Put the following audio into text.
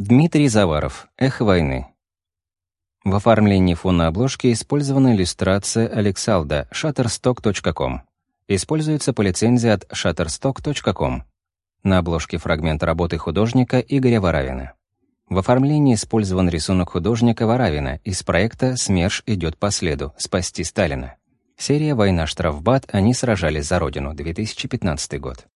Дмитрий Заваров. «Эхо войны». В оформлении фона обложки использована иллюстрация Алексалда shutterstock.com. Используется по лицензии от shutterstock.com. На обложке фрагмент работы художника Игоря Варавина. В оформлении использован рисунок художника Варавина из проекта «СМЕРШ идет по следу. Спасти Сталина». Серия «Война штрафбат. Они сражались за Родину. 2015 год».